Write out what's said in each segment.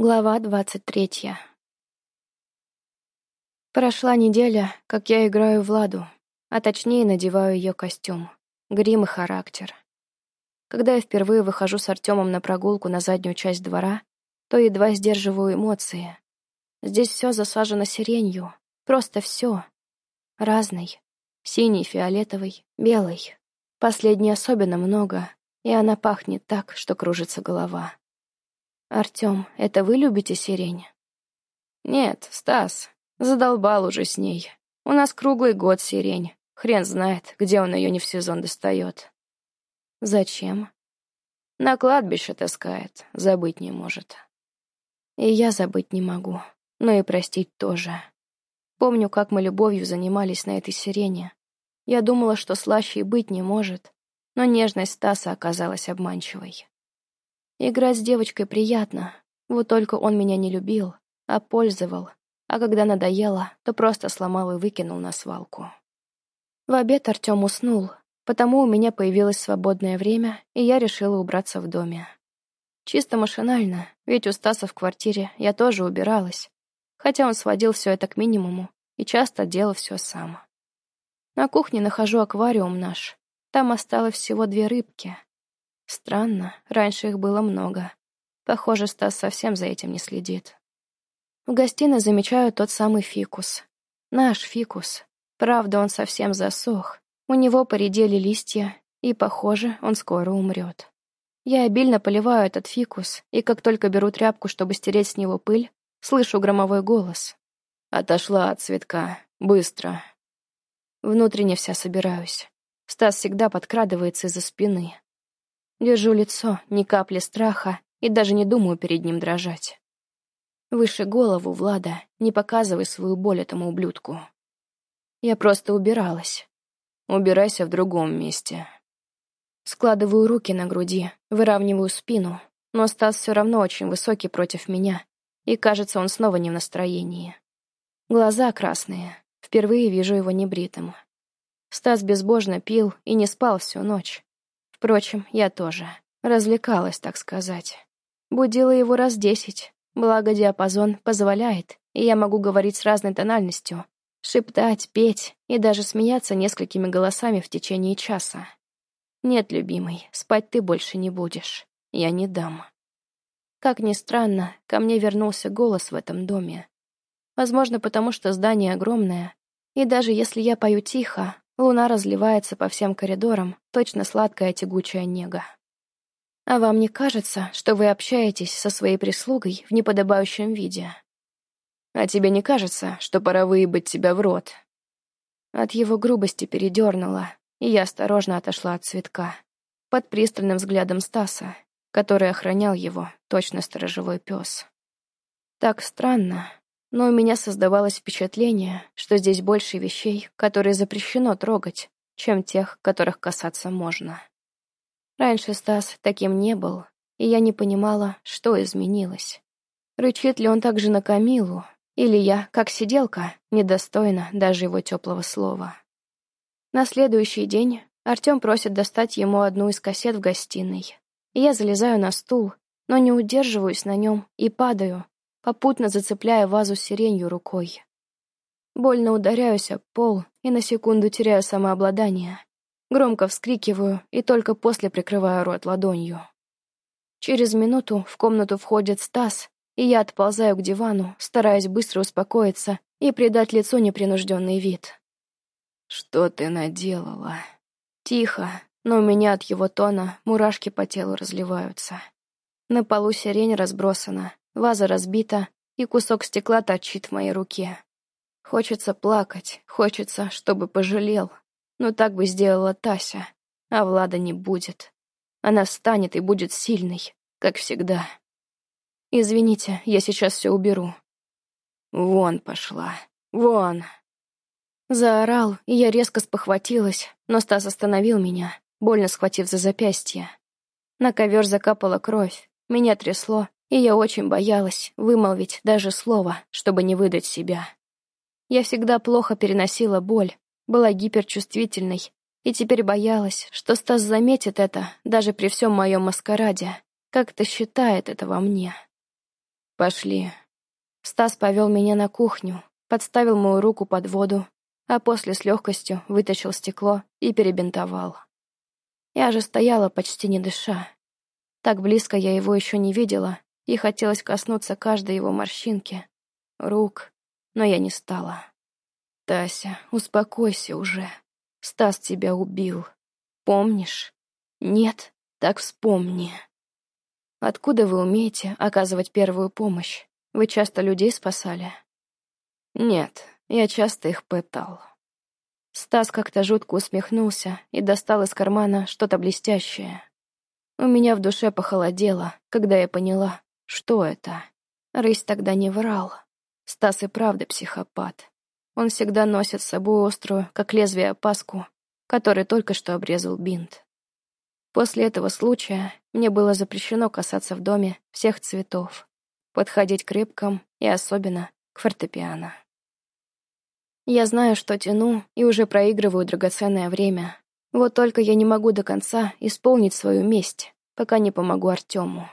Глава двадцать третья. Прошла неделя, как я играю в Ладу, а точнее надеваю ее костюм, грим и характер. Когда я впервые выхожу с Артемом на прогулку на заднюю часть двора, то едва сдерживаю эмоции. Здесь все засажено сиренью, просто все. Разный. Синий, фиолетовый, белый. Последний особенно много, и она пахнет так, что кружится голова. «Артём, это вы любите сирень?» «Нет, Стас, задолбал уже с ней. У нас круглый год сирень. Хрен знает, где он ее не в сезон достает». «Зачем?» «На кладбище таскает, забыть не может». «И я забыть не могу, но и простить тоже. Помню, как мы любовью занимались на этой сирене. Я думала, что слаще и быть не может, но нежность Стаса оказалась обманчивой. Играть с девочкой приятно, вот только он меня не любил, а пользовал, а когда надоело, то просто сломал и выкинул на свалку. В обед Артем уснул, потому у меня появилось свободное время, и я решила убраться в доме. Чисто машинально, ведь у Стаса в квартире я тоже убиралась, хотя он сводил все это к минимуму и часто делал все сам. На кухне нахожу аквариум наш. Там осталось всего две рыбки — Странно, раньше их было много. Похоже, Стас совсем за этим не следит. В гостиной замечаю тот самый фикус. Наш фикус. Правда, он совсем засох. У него поредели листья, и, похоже, он скоро умрет. Я обильно поливаю этот фикус, и как только беру тряпку, чтобы стереть с него пыль, слышу громовой голос. «Отошла от цветка. Быстро». Внутренне вся собираюсь. Стас всегда подкрадывается из-за спины. Держу лицо, ни капли страха, и даже не думаю перед ним дрожать. Выше голову, Влада, не показывай свою боль этому ублюдку. Я просто убиралась. Убирайся в другом месте. Складываю руки на груди, выравниваю спину, но Стас все равно очень высокий против меня, и кажется, он снова не в настроении. Глаза красные, впервые вижу его небритым. Стас безбожно пил и не спал всю ночь. Впрочем, я тоже. Развлекалась, так сказать. Будила его раз десять, благо диапазон позволяет, и я могу говорить с разной тональностью, шептать, петь и даже смеяться несколькими голосами в течение часа. Нет, любимый, спать ты больше не будешь. Я не дам. Как ни странно, ко мне вернулся голос в этом доме. Возможно, потому что здание огромное, и даже если я пою тихо, Луна разливается по всем коридорам, точно сладкая тягучая нега. А вам не кажется, что вы общаетесь со своей прислугой в неподобающем виде? А тебе не кажется, что пора выебать тебя в рот? От его грубости передернула, и я осторожно отошла от цветка, под пристальным взглядом Стаса, который охранял его, точно сторожевой пес. Так странно, но у меня создавалось впечатление, что здесь больше вещей, которые запрещено трогать, чем тех, которых касаться можно. Раньше Стас таким не был, и я не понимала, что изменилось. Рычит ли он так же на Камилу, или я, как сиделка, недостойна даже его теплого слова. На следующий день Артем просит достать ему одну из кассет в гостиной. Я залезаю на стул, но не удерживаюсь на нем и падаю, попутно зацепляя вазу с сиренью рукой. Больно ударяюсь об пол и на секунду теряю самообладание. Громко вскрикиваю и только после прикрываю рот ладонью. Через минуту в комнату входит Стас, и я отползаю к дивану, стараясь быстро успокоиться и придать лицу непринужденный вид. «Что ты наделала?» Тихо, но у меня от его тона мурашки по телу разливаются. На полу сирень разбросана, Ваза разбита, и кусок стекла торчит в моей руке. Хочется плакать, хочется, чтобы пожалел. Но так бы сделала Тася, а Влада не будет. Она встанет и будет сильной, как всегда. Извините, я сейчас все уберу. Вон пошла, вон. Заорал, и я резко спохватилась, но Стас остановил меня, больно схватив за запястье. На ковер закапала кровь, меня трясло, и я очень боялась вымолвить даже слово, чтобы не выдать себя. Я всегда плохо переносила боль, была гиперчувствительной, и теперь боялась, что Стас заметит это даже при всем моем маскараде, как-то считает это во мне. Пошли. Стас повел меня на кухню, подставил мою руку под воду, а после с легкостью вытащил стекло и перебинтовал. Я же стояла, почти не дыша. Так близко я его еще не видела, и хотелось коснуться каждой его морщинки, рук, но я не стала. «Тася, успокойся уже. Стас тебя убил. Помнишь? Нет? Так вспомни». «Откуда вы умеете оказывать первую помощь? Вы часто людей спасали?» «Нет, я часто их пытал». Стас как-то жутко усмехнулся и достал из кармана что-то блестящее. У меня в душе похолодело, когда я поняла, что это. Рысь тогда не врал. Стас и правда психопат. Он всегда носит с собой острую, как лезвие, опаску, который только что обрезал бинт. После этого случая мне было запрещено касаться в доме всех цветов, подходить к рыбкам и особенно к фортепиано. Я знаю, что тяну и уже проигрываю драгоценное время. Вот только я не могу до конца исполнить свою месть, пока не помогу Артему.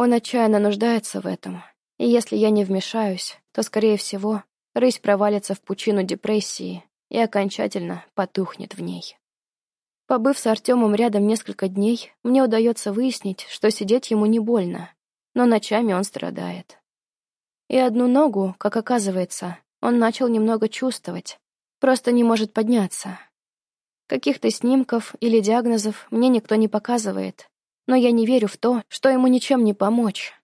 Он отчаянно нуждается в этом, и если я не вмешаюсь, то, скорее всего, рысь провалится в пучину депрессии и окончательно потухнет в ней. Побыв с Артемом рядом несколько дней, мне удается выяснить, что сидеть ему не больно, но ночами он страдает. И одну ногу, как оказывается, он начал немного чувствовать, просто не может подняться. Каких-то снимков или диагнозов мне никто не показывает, но я не верю в то, что ему ничем не помочь.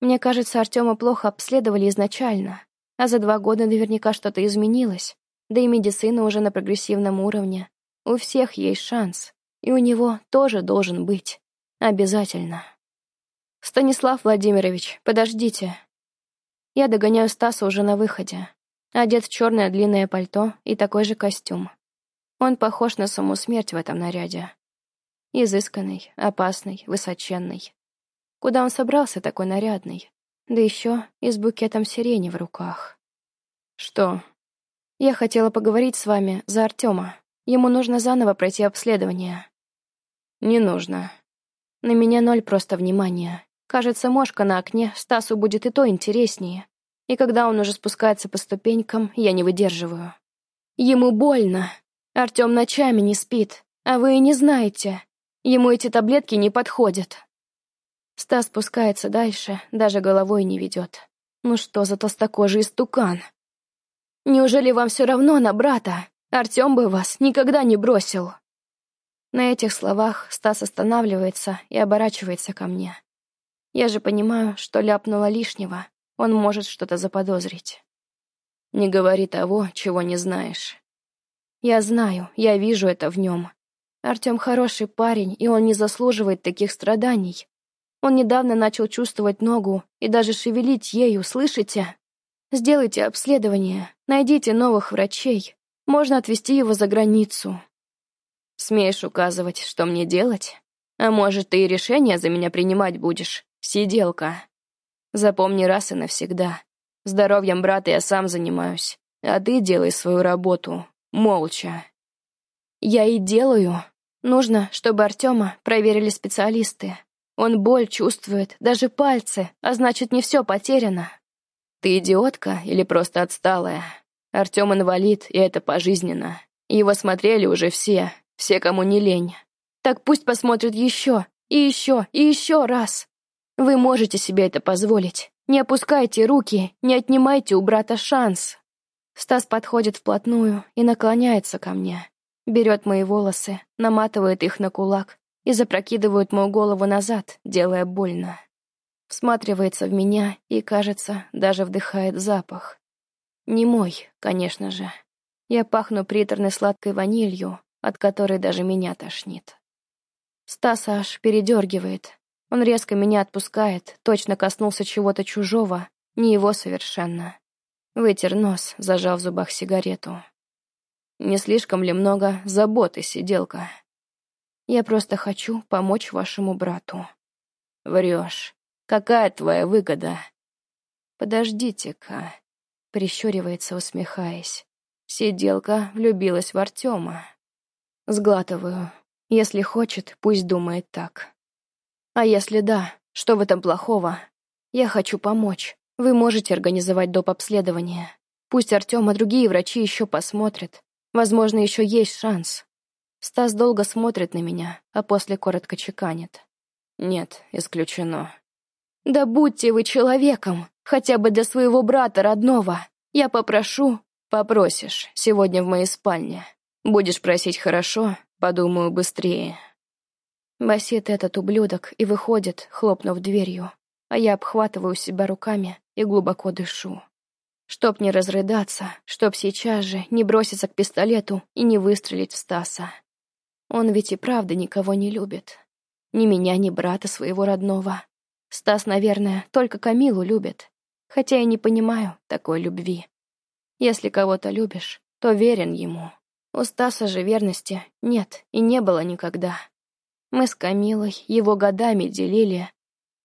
Мне кажется, Артема плохо обследовали изначально, а за два года наверняка что-то изменилось, да и медицина уже на прогрессивном уровне. У всех есть шанс, и у него тоже должен быть. Обязательно. «Станислав Владимирович, подождите». Я догоняю Стаса уже на выходе. Одет в черное длинное пальто и такой же костюм. Он похож на саму смерть в этом наряде. Изысканный, опасный, высоченный. Куда он собрался такой нарядный? Да еще и с букетом сирени в руках. Что? Я хотела поговорить с вами за Артема. Ему нужно заново пройти обследование. Не нужно. На меня ноль просто внимания. Кажется, мошка на окне Стасу будет и то интереснее. И когда он уже спускается по ступенькам, я не выдерживаю. Ему больно. Артем ночами не спит, а вы и не знаете. Ему эти таблетки не подходят. Стас спускается дальше, даже головой не ведет. Ну что за толстокожий стукан? Неужели вам все равно на брата? Артем бы вас никогда не бросил. На этих словах Стас останавливается и оборачивается ко мне. Я же понимаю, что ляпнула лишнего. Он может что-то заподозрить. Не говори того, чего не знаешь. Я знаю, я вижу это в нем. Артем хороший парень, и он не заслуживает таких страданий. Он недавно начал чувствовать ногу и даже шевелить ею, слышите? Сделайте обследование, найдите новых врачей. Можно отвезти его за границу. Смеешь указывать, что мне делать? А может, ты и решение за меня принимать будешь, сиделка? Запомни раз и навсегда. Здоровьем брата я сам занимаюсь, а ты делай свою работу, молча. Я и делаю. Нужно, чтобы Артема проверили специалисты. Он боль чувствует, даже пальцы, а значит, не все потеряно. Ты идиотка или просто отсталая? Артем инвалид, и это пожизненно. Его смотрели уже все, все, кому не лень. Так пусть посмотрят еще, и еще, и еще раз. Вы можете себе это позволить. Не опускайте руки, не отнимайте у брата шанс. Стас подходит вплотную и наклоняется ко мне. Берет мои волосы, наматывает их на кулак и запрокидывает мою голову назад, делая больно. Всматривается в меня и, кажется, даже вдыхает запах. Не мой, конечно же. Я пахну приторной сладкой ванилью, от которой даже меня тошнит. Стас аж передергивает. Он резко меня отпускает, точно коснулся чего-то чужого, не его совершенно. Вытер нос, зажав в зубах сигарету. Не слишком ли много заботы, сиделка? Я просто хочу помочь вашему брату. Врешь. Какая твоя выгода? Подождите-ка, прищуривается, усмехаясь. Сиделка влюбилась в Артема. Сглатываю. Если хочет, пусть думает так. А если да, что в этом плохого? Я хочу помочь. Вы можете организовать доп. обследование. Пусть Артем и другие врачи еще посмотрят. Возможно, еще есть шанс. Стас долго смотрит на меня, а после коротко чеканит. Нет, исключено. Да будьте вы человеком, хотя бы для своего брата родного. Я попрошу. Попросишь, сегодня в моей спальне. Будешь просить хорошо, подумаю быстрее. Басит этот ублюдок и выходит, хлопнув дверью, а я обхватываю себя руками и глубоко дышу. Чтоб не разрыдаться, чтоб сейчас же не броситься к пистолету и не выстрелить в Стаса. Он ведь и правда никого не любит. Ни меня, ни брата своего родного. Стас, наверное, только Камилу любит. Хотя я не понимаю такой любви. Если кого-то любишь, то верен ему. У Стаса же верности нет и не было никогда. Мы с Камилой его годами делили.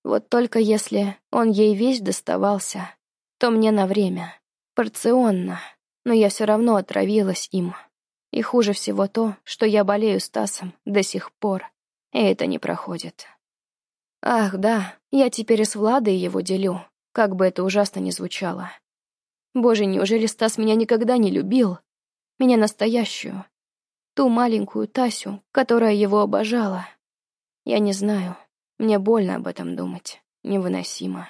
Вот только если он ей весь доставался, то мне на время, порционно, но я все равно отравилась им. И хуже всего то, что я болею Стасом до сих пор, и это не проходит. Ах, да, я теперь и с Владой его делю, как бы это ужасно ни звучало. Боже, неужели Стас меня никогда не любил? Меня настоящую. Ту маленькую Тасю, которая его обожала. Я не знаю. Мне больно об этом думать. Невыносимо.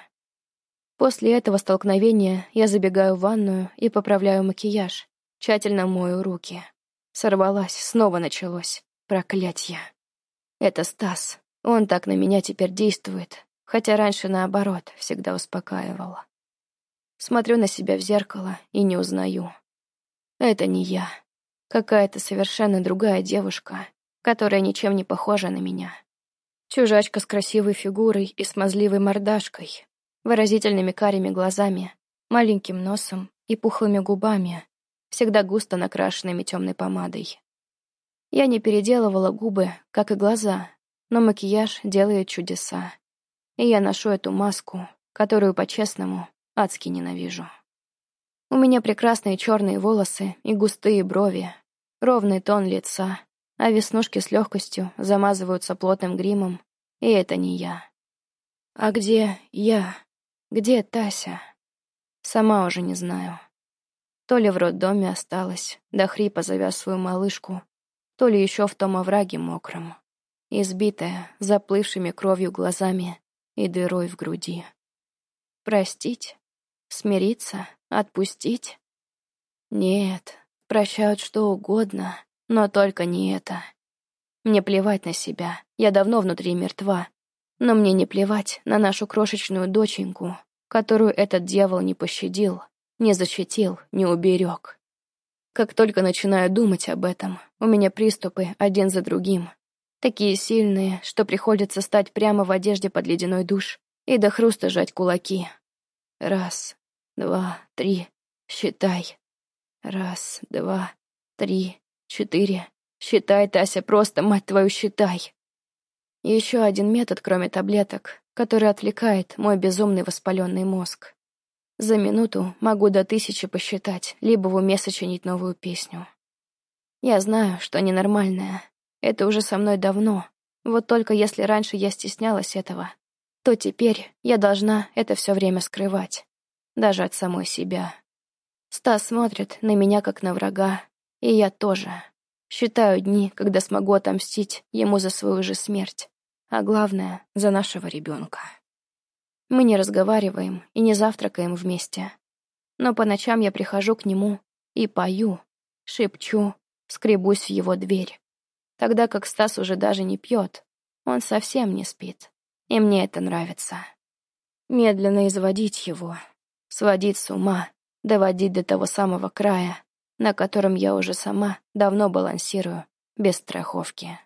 После этого столкновения я забегаю в ванную и поправляю макияж. Тщательно мою руки. Сорвалась, снова началось. Проклятье. Это Стас. Он так на меня теперь действует, хотя раньше, наоборот, всегда успокаивал. Смотрю на себя в зеркало и не узнаю. Это не я. Какая-то совершенно другая девушка, которая ничем не похожа на меня. Чужачка с красивой фигурой и смазливой мордашкой, выразительными карими глазами, маленьким носом и пухлыми губами, всегда густо накрашенными темной помадой. Я не переделывала губы, как и глаза, но макияж делает чудеса. И я ношу эту маску, которую, по-честному, адски ненавижу. У меня прекрасные черные волосы и густые брови, ровный тон лица, а веснушки с легкостью замазываются плотным гримом, и это не я. А где я? Где Тася? Сама уже не знаю. То ли в роддоме осталась, до хрипа завяз свою малышку, то ли еще в том овраге мокром, избитая, заплывшими кровью глазами и дырой в груди. Простить? Смириться? Отпустить? Нет, прощают что угодно, но только не это. Мне плевать на себя, я давно внутри мертва, но мне не плевать на нашу крошечную доченьку, которую этот дьявол не пощадил, не защитил, не уберег. Как только начинаю думать об этом, у меня приступы один за другим. Такие сильные, что приходится стать прямо в одежде под ледяной душ и до хруста сжать кулаки. Раз, два, три, считай. Раз, два, три, четыре. Считай, Тася, просто, мать твою, считай. Еще один метод, кроме таблеток, который отвлекает мой безумный воспаленный мозг. За минуту могу до тысячи посчитать, либо в уме сочинить новую песню. Я знаю, что ненормальная. Это уже со мной давно. Вот только если раньше я стеснялась этого, то теперь я должна это все время скрывать. Даже от самой себя. Стас смотрит на меня как на врага, и я тоже. Считаю дни, когда смогу отомстить ему за свою же смерть, а главное, за нашего ребенка. Мы не разговариваем и не завтракаем вместе. Но по ночам я прихожу к нему и пою, шепчу, скребусь в его дверь. Тогда как Стас уже даже не пьет, он совсем не спит. И мне это нравится. Медленно изводить его, сводить с ума, доводить до того самого края, на котором я уже сама давно балансирую, без страховки.